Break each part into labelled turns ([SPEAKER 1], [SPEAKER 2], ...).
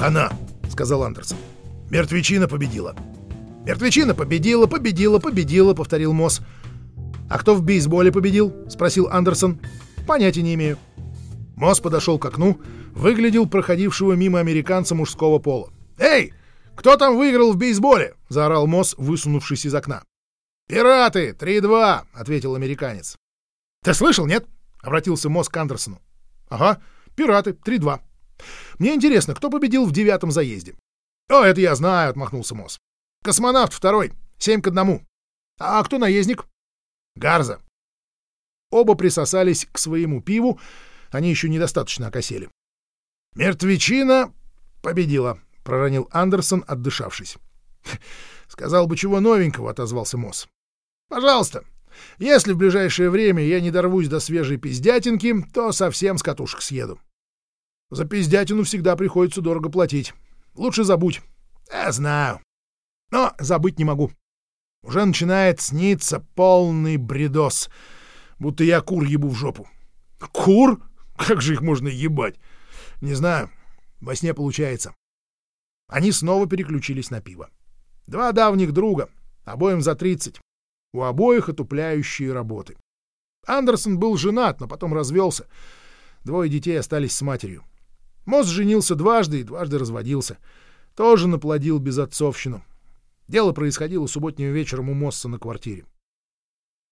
[SPEAKER 1] «Хана!» — сказал Андерсон. «Мертвечина победила!» «Мертвечина победила, победила, победила!» — повторил Мосс. «А кто в бейсболе победил?» — спросил Андерсон. «Понятия не имею». Мосс подошел к окну, выглядел проходившего мимо американца мужского пола. «Эй, кто там выиграл в бейсболе?» — заорал Мосс, высунувшись из окна. «Пираты! 3-2!» — ответил американец. «Ты слышал, нет?» — обратился Мосс к Андерсону. «Ага, пираты, 3-2. Мне интересно, кто победил в девятом заезде?» «О, это я знаю!» — отмахнулся Мосс. «Космонавт второй, семь к одному. А кто наездник?» «Гарза». Оба присосались к своему пиву, они еще недостаточно окосели. «Мертвечина победила», — проронил Андерсон, отдышавшись. «Сказал бы, чего новенького», — отозвался Мосс. «Пожалуйста, если в ближайшее время я не дорвусь до свежей пиздятинки, то совсем с катушек съеду. За пиздятину всегда приходится дорого платить. Лучше забудь. Я знаю. Но забыть не могу. Уже начинает сниться полный бредос, будто я кур ебу в жопу. Кур? Как же их можно ебать? Не знаю. Во сне получается. Они снова переключились на пиво. Два давних друга, обоим за тридцать. У обоих отупляющие работы. Андерсон был женат, но потом развелся. Двое детей остались с матерью. Мосс женился дважды и дважды разводился. Тоже наплодил безотцовщину. Дело происходило субботним вечером у Мосса на квартире.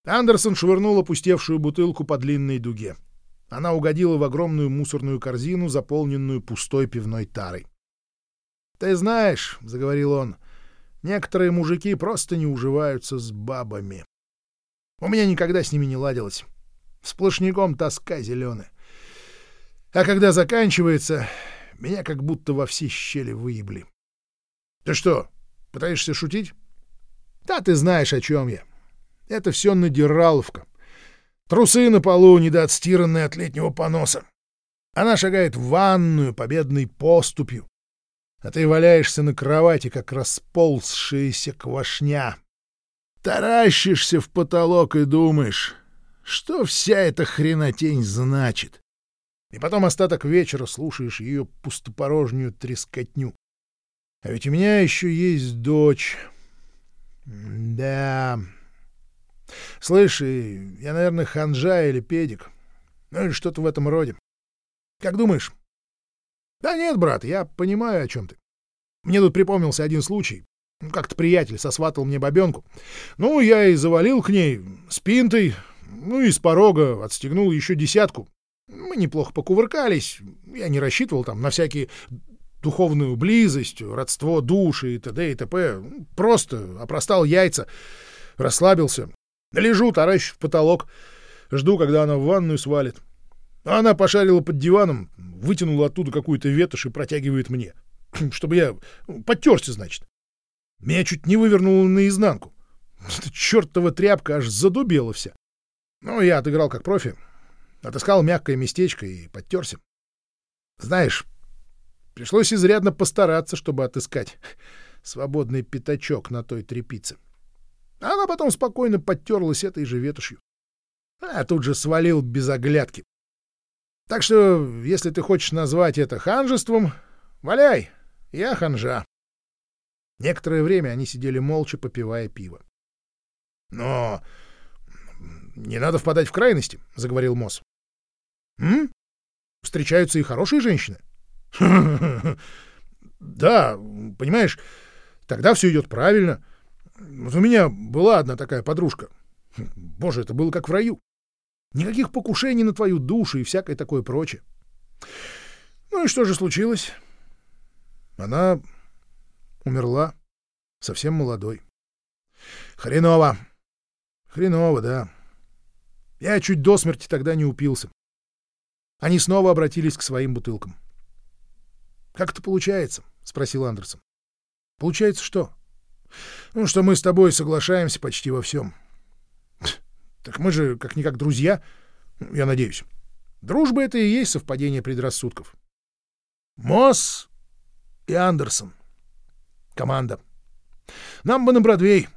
[SPEAKER 1] Андерсон швырнул опустевшую бутылку по длинной дуге. Она угодила в огромную мусорную корзину, заполненную пустой пивной тарой. — Ты знаешь, — заговорил он, — Некоторые мужики просто не уживаются с бабами. У меня никогда с ними не ладилось. Сплошняком тоска зеленая. А когда заканчивается, меня как будто во все щели выебли. Ты что, пытаешься шутить? Да ты знаешь, о чем я. Это все надираловка. Трусы на полу, недоотстиранные от летнего поноса. Она шагает в ванную победной поступью а ты валяешься на кровати, как расползшаяся квашня. Таращишься в потолок и думаешь, что вся эта хренотень значит. И потом остаток вечера слушаешь ее пустопорожнюю трескотню. А ведь у меня еще есть дочь. Да. Слышь, я, наверное, ханжа или педик. Ну или что-то в этом роде. Как думаешь, да нет, брат, я понимаю, о чем ты. Мне тут припомнился один случай. Как-то приятель сосватал мне бабенку. Ну, я и завалил к ней с пинтой, ну и с порога отстегнул еще десятку. Мы неплохо покувыркались. Я не рассчитывал там на всякие духовную близость, родство души и т.д. и т.п. Просто опростал яйца, расслабился. Лежу, таращу в потолок, жду, когда она в ванную свалит. Она пошарила под диваном, вытянула оттуда какую-то ветошь и протягивает мне. Чтобы я подтерся, значит. Меня чуть не вывернуло наизнанку. Эта чертова тряпка аж задубела вся. Ну, я отыграл как профи. Отыскал мягкое местечко и подтерся. Знаешь, пришлось изрядно постараться, чтобы отыскать свободный пятачок на той трепице. Она потом спокойно подтерлась этой же ветошью. А тут же свалил без оглядки. Так что, если ты хочешь назвать это ханжеством, валяй, я ханжа. Некоторое время они сидели молча, попивая пиво. — Но не надо впадать в крайности, — заговорил Мосс. — М? Встречаются и хорошие женщины? — Да, понимаешь, тогда все идет правильно. Вот у меня была одна такая подружка. Боже, это было как в раю. Никаких покушений на твою душу и всякое такое прочее. Ну и что же случилось? Она умерла, совсем молодой. Хреново. Хреново, да. Я чуть до смерти тогда не упился. Они снова обратились к своим бутылкам. «Как это получается?» — спросил Андерсон. «Получается что?» «Ну, что мы с тобой соглашаемся почти во всем. Так мы же как-никак друзья, я надеюсь. Дружба — это и есть совпадение предрассудков. Мосс и Андерсон. Команда. Нам бы на Бродвей.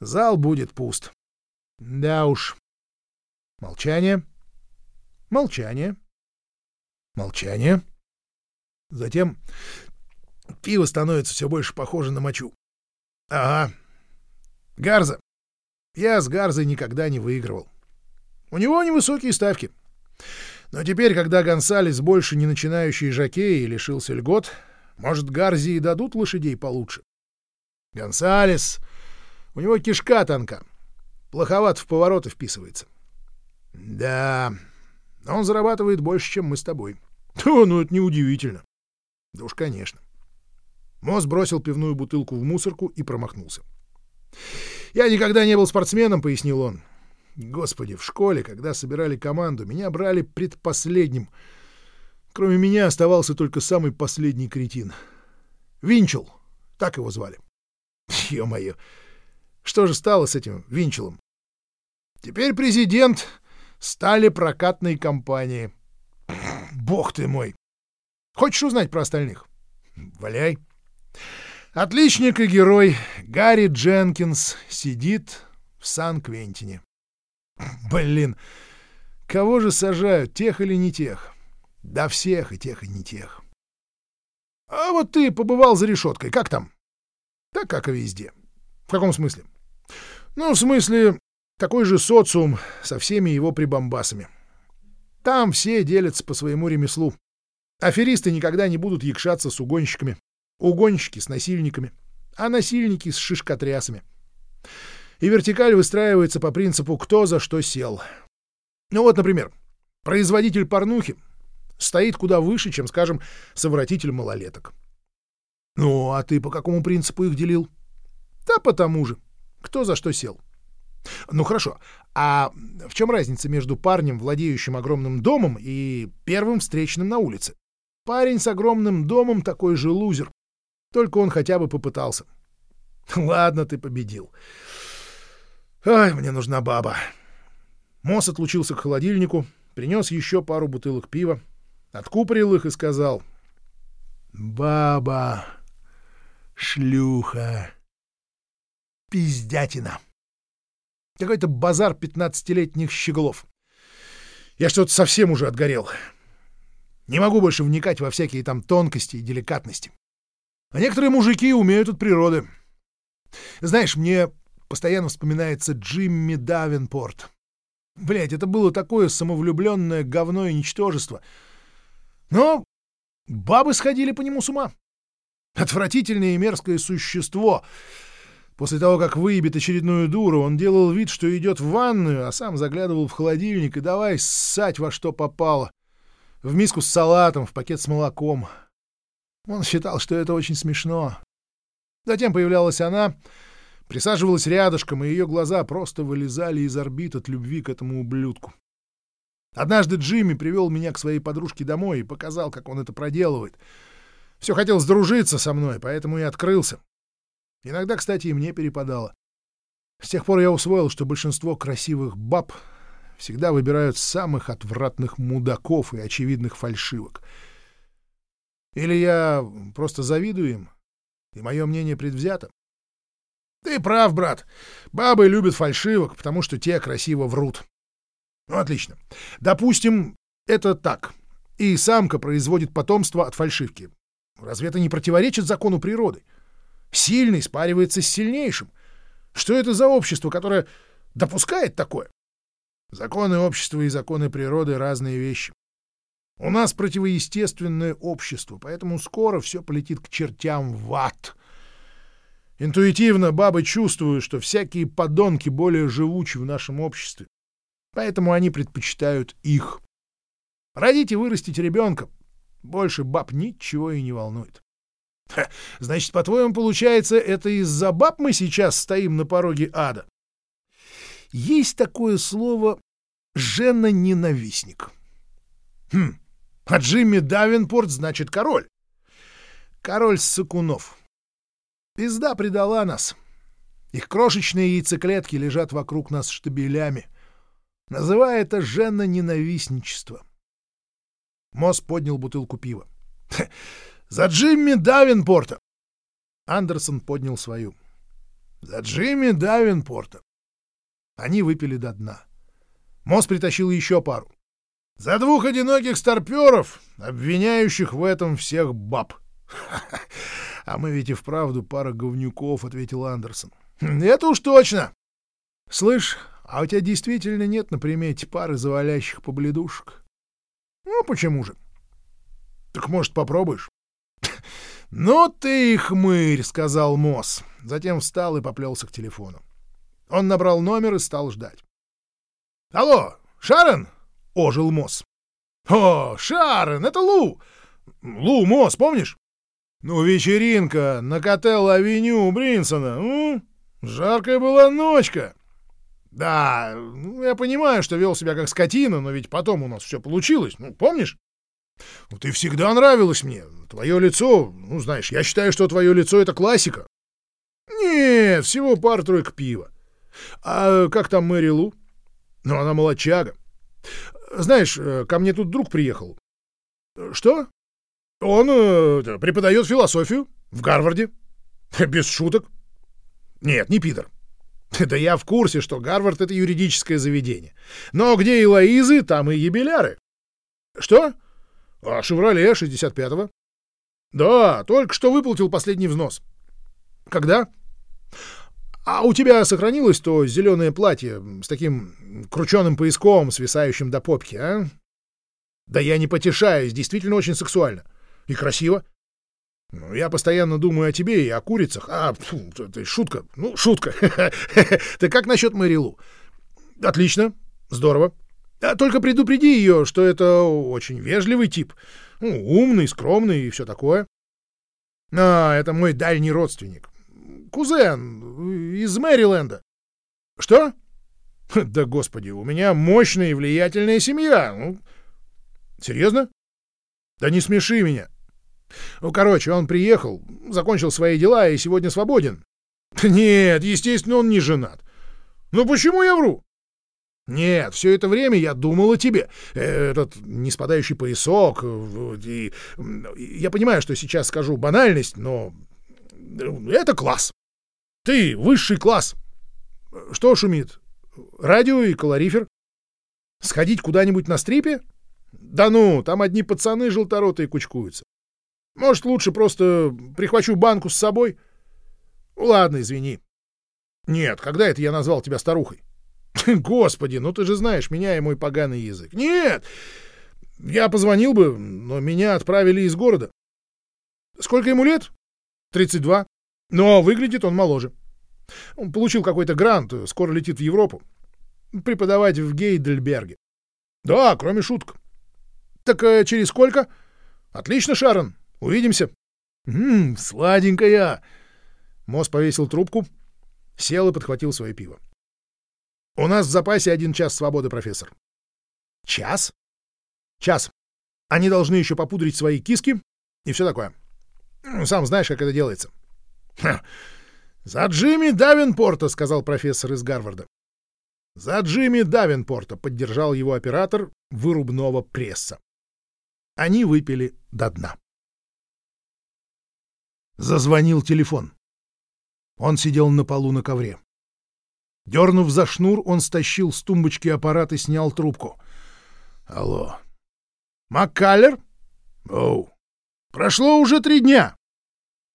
[SPEAKER 1] Зал будет пуст. Да уж. Молчание. Молчание. Молчание. Затем пиво становится все больше похоже на мочу. Ага. Гарза. Я с Гарзой никогда не выигрывал. У него невысокие ставки. Но теперь, когда Гонсалес больше не начинающий жокей и лишился льгот, может, Гарзи и дадут лошадей получше. Гонсалес... У него кишка тонка. Плоховат в повороты вписывается. Да, он зарабатывает больше, чем мы с тобой. Да, ну это неудивительно. Да уж, конечно. Мосс бросил пивную бутылку в мусорку и промахнулся. «Я никогда не был спортсменом», — пояснил он. «Господи, в школе, когда собирали команду, меня брали предпоследним. Кроме меня оставался только самый последний кретин. Винчел, так его звали. Ё-моё, что же стало с этим Винчелом? Теперь президент стали прокатной компании. Бог ты мой! Хочешь узнать про остальных? Валяй. Отличник и герой Гарри Дженкинс сидит в Сан-Квентине. Блин, кого же сажают, тех или не тех? Да всех и тех, и не тех. А вот ты побывал за решеткой, как там? Так, как и везде. В каком смысле? Ну, в смысле, такой же социум со всеми его прибамбасами. Там все делятся по своему ремеслу. Аферисты никогда не будут якшаться с угонщиками, угонщики с насильниками, а насильники с шишкотрясами. И вертикаль выстраивается по принципу «кто за что сел». Ну вот, например, производитель порнухи стоит куда выше, чем, скажем, совратитель малолеток. Ну, а ты по какому принципу их делил? Да по тому же. Кто за что сел. Ну хорошо, а в чем разница между парнем, владеющим огромным домом, и первым встречным на улице? Парень с огромным домом такой же лузер. Только он хотя бы попытался. Ладно, ты победил. Ай, мне нужна баба. Мосс отлучился к холодильнику, принес еще пару бутылок пива, откупорил их и сказал. «Баба, шлюха, пиздятина». Какой-то базар пятнадцатилетних щеглов. Я что-то совсем уже отгорел. Не могу больше вникать во всякие там тонкости и деликатности. А некоторые мужики умеют от природы. Знаешь, мне постоянно вспоминается Джимми Давенпорт. Блять, это было такое самовлюбленное говно и ничтожество. Но бабы сходили по нему с ума. Отвратительное и мерзкое существо. После того, как выебет очередную дуру, он делал вид, что идет в ванную, а сам заглядывал в холодильник и давай ссать во что попало. В миску с салатом, в пакет с молоком. Он считал, что это очень смешно. Затем появлялась она, присаживалась рядышком, и ее глаза просто вылезали из орбит от любви к этому ублюдку. Однажды Джимми привел меня к своей подружке домой и показал, как он это проделывает. Все хотел сдружиться со мной, поэтому и открылся. Иногда, кстати, и мне перепадало. С тех пор я усвоил, что большинство красивых баб всегда выбирают самых отвратных мудаков и очевидных фальшивок — или я просто завидую им, и мое мнение предвзято? Ты прав, брат. Бабы любят фальшивок, потому что те красиво врут. Ну, отлично. Допустим, это так. И самка производит потомство от фальшивки. Разве это не противоречит закону природы? Сильный спаривается с сильнейшим. Что это за общество, которое допускает такое? Законы общества и законы природы — разные вещи. У нас противоестественное общество, поэтому скоро все полетит к чертям в ад. Интуитивно бабы чувствуют, что всякие подонки более живучи в нашем обществе, поэтому они предпочитают их. Родить и вырастить ребенка больше баб ничего и не волнует. Значит, по-твоему, получается, это из-за баб мы сейчас стоим на пороге ада? Есть такое слово «жена-ненавистник». Хм, а Джимми Давинпорт значит король. Король Сакунов. Пизда предала нас. Их крошечные яйцеклетки лежат вокруг нас штабелями. Называя это жена-ненавистничество. Мосс поднял бутылку пива. «За Джимми Давинпорта!» Андерсон поднял свою. «За Джимми Давинпорта!» Они выпили до дна. Мосс притащил еще пару. За двух одиноких старперов, обвиняющих в этом всех баб. — А мы ведь и вправду пара говнюков, — ответил Андерсон. — Это уж точно. — Слышь, а у тебя действительно нет на примете пары завалящих побледушек? — Ну, почему же? — Так, может, попробуешь? — Ну ты хмырь, — сказал Мосс. Затем встал и поплелся к телефону. Он набрал номер и стал ждать. — Алло, Шарон? — ожил Мосс. — О, Шарон, это Лу! Лу Мосс, помнишь? — Ну, вечеринка на Котел-авеню у Бринсона. М? Жаркая была ночка. — Да, ну, я понимаю, что вел себя как скотина, но ведь потом у нас все получилось. Ну, помнишь? Ну, ты всегда нравилась мне. Твое лицо, ну, знаешь, я считаю, что твое лицо — это классика. Нет, всего пар-тройка пива. А как там Мэри Лу? Ну, она молодчага. Знаешь, э, ко мне тут друг приехал. Что? Он э, преподает философию в Гарварде. Без шуток. Нет, не Питер. Да я в курсе, что Гарвард — это юридическое заведение. Но где и Лоизы, там и юбиляры. Что? А «Шевроле» 65-го. Да, только что выплатил последний взнос. Когда? А у тебя сохранилось то зеленое платье с таким крученым пояском, свисающим до попки, а? Да я не потешаюсь, действительно очень сексуально. И красиво. Ну, я постоянно думаю о тебе и о курицах. А, фу, это шутка. Ну, шутка. Ты как насчет Мэрилу? Отлично. Здорово. А только предупреди ее, что это очень вежливый тип. Ну, умный, скромный и все такое. А, это мой дальний родственник кузен из Мэриленда. Что? Да, господи, у меня мощная и влиятельная семья. Ну, серьезно? Да не смеши меня. Ну, короче, он приехал, закончил свои дела и сегодня свободен. Нет, естественно, он не женат. Ну почему я вру? Нет, все это время я думал о тебе. Этот неспадающий поясок. И, я понимаю, что сейчас скажу банальность, но это класс. Ты высший класс. Что шумит? Радио и колорифер? Сходить куда-нибудь на стрипе? Да ну, там одни пацаны желторотые кучкуются. Может, лучше просто прихвачу банку с собой? Ладно, извини. Нет, когда это я назвал тебя старухой? Господи, ну ты же знаешь меня и мой поганый язык. Нет! Я позвонил бы, но меня отправили из города. Сколько ему лет? 32. Но выглядит он моложе. Он получил какой-то грант, скоро летит в Европу. Преподавать в Гейдельберге. Да, кроме шуток. Так э, через сколько? Отлично, Шарон. Увидимся. Ммм, сладенькая. Мосс повесил трубку, сел и подхватил свое пиво. У нас в запасе один час свободы, профессор. Час? Час. Они должны еще попудрить свои киски и все такое. Сам знаешь, как это делается. «За Джимми Давинпорта!» — сказал профессор из Гарварда. «За Джимми Давинпорта!» — поддержал его оператор вырубного пресса. Они выпили до дна. Зазвонил телефон. Он сидел на полу на ковре. Дернув за шнур, он стащил с тумбочки аппарат и снял трубку. «Алло». «Маккаллер?» «Оу». «Прошло уже три дня».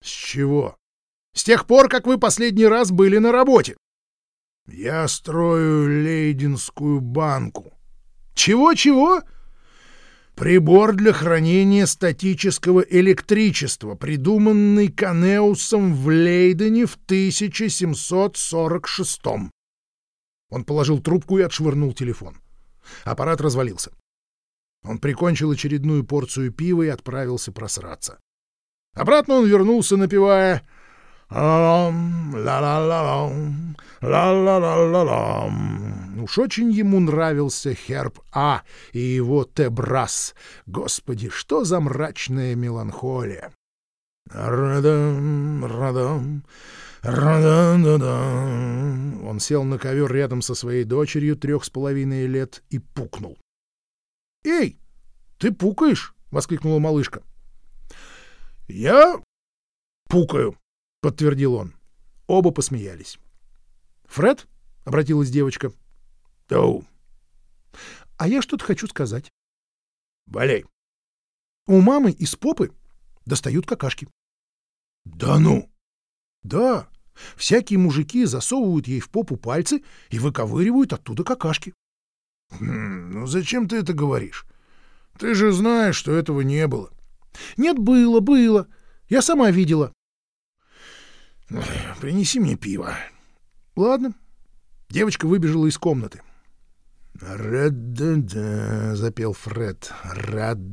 [SPEAKER 1] «С чего?» С тех пор, как вы последний раз были на работе. Я строю Лейдинскую банку. Чего-чего? Прибор для хранения статического электричества, придуманный Канеусом в Лейдене в 1746 -м. Он положил трубку и отшвырнул телефон. Аппарат развалился. Он прикончил очередную порцию пива и отправился просраться. Обратно он вернулся, напевая Ла-ла-ла-лам, ла-ла-ла-ла-лам. Уж очень ему нравился Херб А и его Тебрас. Господи, что за мрачная меланхолия! Радам, радам, радам-да-дам. Он сел на ковер рядом со своей дочерью трех с половиной лет и пукнул. «Эй, ты пукаешь?» — воскликнула малышка. «Я пукаю», подтвердил он. Оба посмеялись. «Фред?» — обратилась девочка. «Оу». «А я что-то хочу сказать. Валяй.
[SPEAKER 2] У мамы из попы достают какашки.
[SPEAKER 1] Да ну!
[SPEAKER 2] Да, всякие мужики засовывают ей в попу пальцы и выковыривают оттуда какашки.
[SPEAKER 1] Хм, ну зачем ты это говоришь? Ты же знаешь, что этого не было.
[SPEAKER 2] Нет, было, было. Я сама видела.
[SPEAKER 1] Принеси мне пиво.
[SPEAKER 2] Ладно.
[SPEAKER 1] Девочка выбежала из комнаты. «Ра-да-да», — запел Фред. «Ра-да-да-да».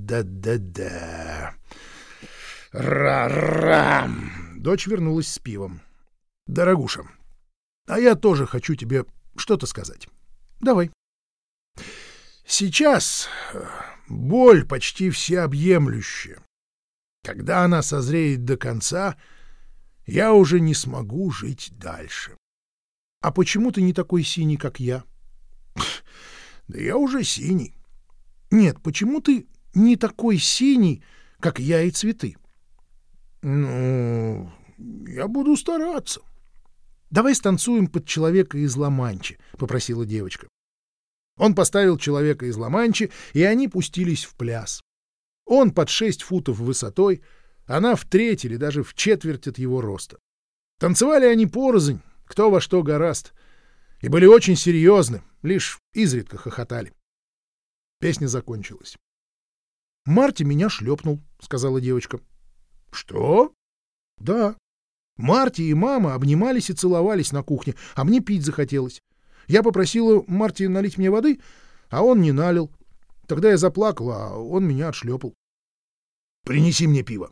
[SPEAKER 1] «Ра-ра». Дочь вернулась с пивом. «Дорогуша, а я тоже хочу тебе что-то сказать.
[SPEAKER 2] Давай».
[SPEAKER 1] Сейчас э, боль почти всеобъемлющая. Когда она созреет до конца, я уже не смогу жить дальше.
[SPEAKER 2] — А почему ты не такой синий, как я?
[SPEAKER 1] — Да я уже синий.
[SPEAKER 2] — Нет, почему ты не такой синий, как я и цветы?
[SPEAKER 1] — Ну, я буду стараться.
[SPEAKER 2] — Давай станцуем под человека из Ла-Манчи, — попросила девочка. Он поставил человека из Ла-Манчи, и они пустились в пляс. Он под шесть футов высотой, она в треть или даже в четверть от его роста. Танцевали они порознь, кто во что гораст, и были очень серьезны, лишь изредка хохотали. Песня закончилась. «Марти меня шлепнул», — сказала девочка.
[SPEAKER 1] «Что?»
[SPEAKER 2] «Да. Марти и мама обнимались и целовались на кухне, а мне пить захотелось. Я попросила Марти налить мне воды, а он не налил. Тогда я заплакал, а он меня отшлепал.
[SPEAKER 1] «Принеси мне пиво».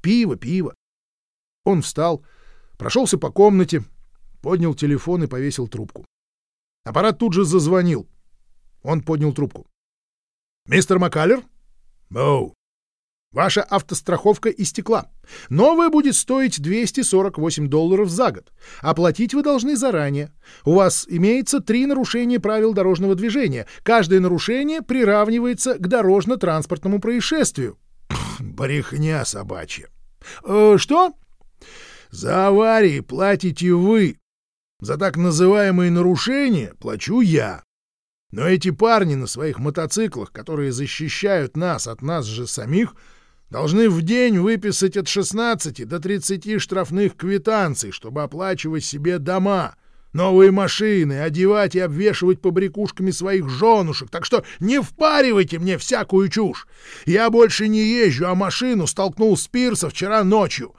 [SPEAKER 2] «Пиво, пиво». Он встал, прошелся по комнате, поднял телефон и повесил трубку. Аппарат тут же зазвонил. Он поднял трубку. «Мистер Маккалер?»
[SPEAKER 1] «Оу».
[SPEAKER 2] Ваша автостраховка истекла. Новая будет стоить 248 долларов за год. Оплатить вы должны заранее. У вас имеется три нарушения правил дорожного движения. Каждое нарушение приравнивается к дорожно-транспортному происшествию.
[SPEAKER 1] Брехня собачья.
[SPEAKER 2] Э, что?
[SPEAKER 1] За аварии платите вы. За так называемые нарушения плачу я. Но эти парни на своих мотоциклах, которые защищают нас от нас же самих, должны в день выписать от 16 до 30 штрафных квитанций, чтобы оплачивать себе дома, новые машины, одевать и обвешивать побрякушками своих женушек. Так что не впаривайте мне всякую чушь. Я больше не езжу, а машину столкнул с пирса вчера ночью.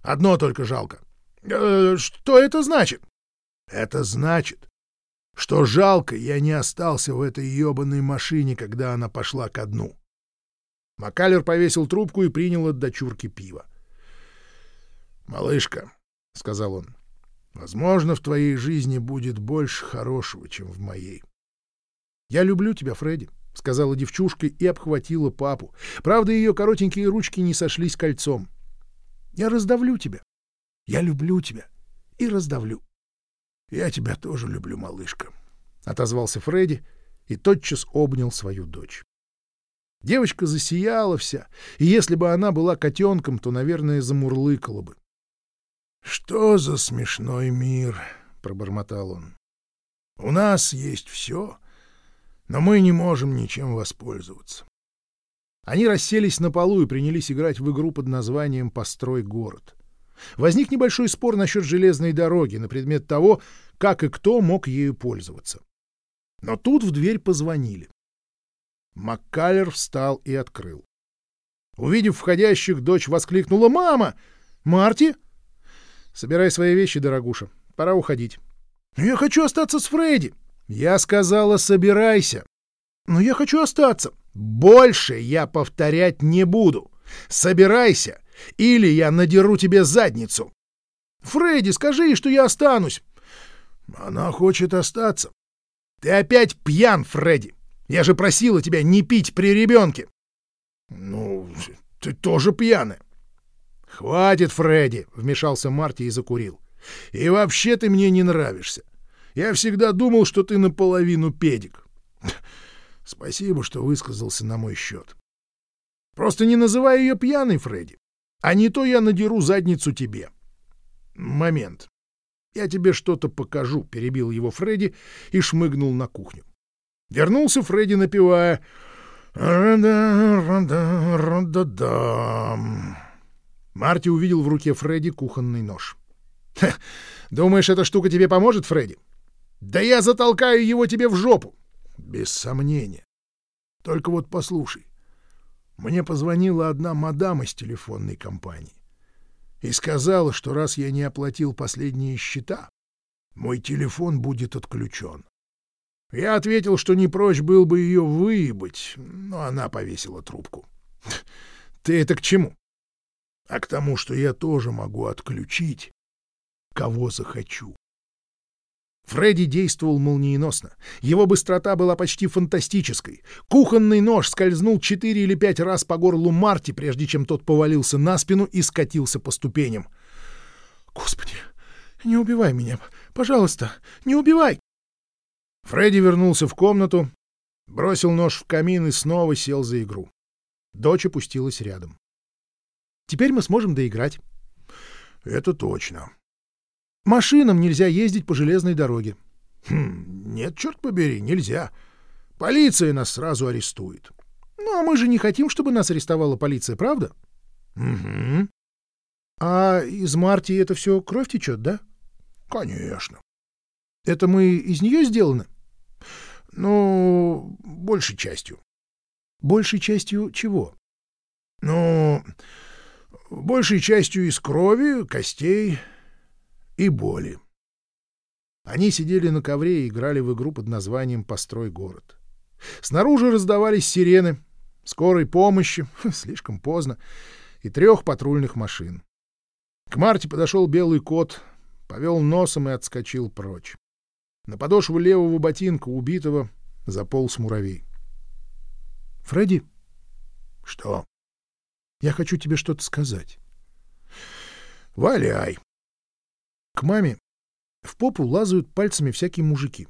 [SPEAKER 1] Одно только жалко.
[SPEAKER 2] Э, что это значит?
[SPEAKER 1] Это значит, что жалко я не остался в этой ебаной машине, когда она пошла ко дну.
[SPEAKER 2] Макалер повесил трубку и принял от дочурки пива.
[SPEAKER 1] «Малышка», — сказал он, — «возможно, в твоей жизни будет больше хорошего, чем в моей».
[SPEAKER 2] «Я люблю тебя, Фредди», — сказала девчушка и обхватила папу. Правда, ее коротенькие ручки не сошлись кольцом. «Я раздавлю тебя. Я люблю тебя и раздавлю».
[SPEAKER 1] «Я тебя тоже люблю, малышка», —
[SPEAKER 2] отозвался Фредди и тотчас обнял свою дочь. Девочка засияла вся, и если бы она была котенком, то, наверное, замурлыкала бы.
[SPEAKER 1] — Что за смешной мир? — пробормотал он. — У нас есть все, но мы не можем ничем воспользоваться.
[SPEAKER 2] Они расселись на полу и принялись играть в игру под названием «Построй город». Возник небольшой спор насчет железной дороги на предмет того, как и кто мог ею пользоваться. Но тут в дверь позвонили. Маккалер встал и открыл. Увидев входящих, дочь воскликнула «Мама! Марти!» «Собирай свои вещи, дорогуша. Пора уходить». «Но я хочу остаться с Фредди!» «Я сказала, собирайся!» «Но я хочу остаться!» «Больше я повторять не буду! Собирайся, или я надеру тебе задницу!» «Фредди, скажи ей, что я останусь!»
[SPEAKER 1] «Она хочет остаться!»
[SPEAKER 2] «Ты опять пьян, Фредди! Я же просила тебя не пить при ребенке.
[SPEAKER 1] Ну, ты тоже пьяный.
[SPEAKER 2] Хватит, Фредди, вмешался Марти и закурил.
[SPEAKER 1] И вообще ты мне не нравишься. Я всегда думал, что ты наполовину педик. Спасибо, что высказался на мой счет.
[SPEAKER 2] Просто не называй ее пьяной, Фредди. А не то я надеру задницу тебе.
[SPEAKER 1] Момент.
[SPEAKER 2] Я тебе что-то покажу, перебил его Фредди и шмыгнул на кухню. Вернулся Фредди, напевая Марти увидел в руке Фредди кухонный нож. «Думаешь, эта штука тебе поможет, Фредди?» «Да я затолкаю его тебе в жопу!» «Без сомнения. Только вот послушай. Мне позвонила одна мадам из телефонной компании и сказала, что раз я не оплатил последние счета, мой телефон будет отключен. Я ответил, что не прочь был бы ее выебать, но она повесила трубку. Ты это к чему? А к тому, что я тоже могу отключить, кого захочу. Фредди действовал молниеносно. Его быстрота была почти фантастической. Кухонный нож скользнул четыре или пять раз по горлу Марти, прежде чем тот повалился на спину и скатился по ступеням. «Господи, не убивай меня! Пожалуйста, не убивай!» Фредди вернулся в комнату, бросил нож в камин и снова сел за игру. Дочь опустилась рядом. «Теперь мы сможем доиграть». «Это точно», Машинам нельзя ездить по железной дороге. Хм, нет, черт побери, нельзя. Полиция нас сразу арестует. Ну, а мы же не хотим, чтобы нас арестовала полиция, правда? Угу. А из Марти это все кровь течет, да? Конечно. Это мы из нее сделаны? Ну, большей частью. Большей частью чего? Ну, большей частью из крови, костей, и боли. Они сидели на ковре и играли в игру под названием «Построй город». Снаружи раздавались сирены, скорой помощи, слишком поздно, и трех патрульных машин. К Марте подошел белый кот, повел носом и отскочил прочь. На подошву левого ботинка убитого заполз муравей. — Фредди? — Что? — Я хочу тебе что-то сказать. — Валяй. К маме в попу лазают пальцами всякие мужики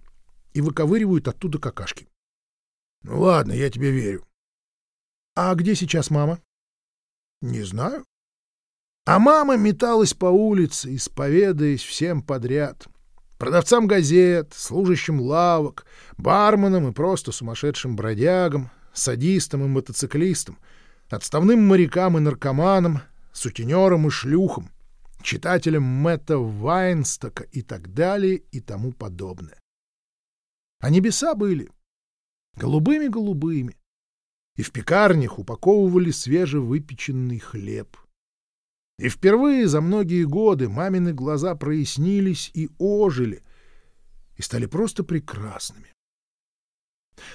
[SPEAKER 2] и выковыривают оттуда какашки. — Ну ладно, я тебе верю. — А где сейчас мама? — Не знаю. А мама металась по улице, исповедаясь всем подряд. Продавцам газет, служащим лавок, барменам и просто сумасшедшим бродягам, садистам и мотоциклистам, отставным морякам и наркоманам, сутенерам и шлюхам — читателям Мэтта Вайнстока и так далее и тому подобное. А небеса были голубыми-голубыми, и в пекарнях упаковывали свежевыпеченный хлеб. И впервые за многие годы мамины глаза прояснились и ожили, и стали просто прекрасными.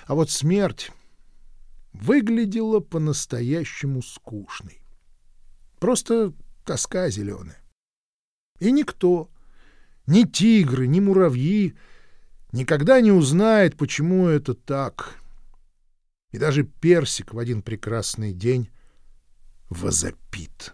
[SPEAKER 2] А вот смерть выглядела по-настоящему скучной. Просто тоска зеленая. И никто, ни тигры, ни муравьи, никогда не узнает, почему это так. И даже персик в один прекрасный день возопит.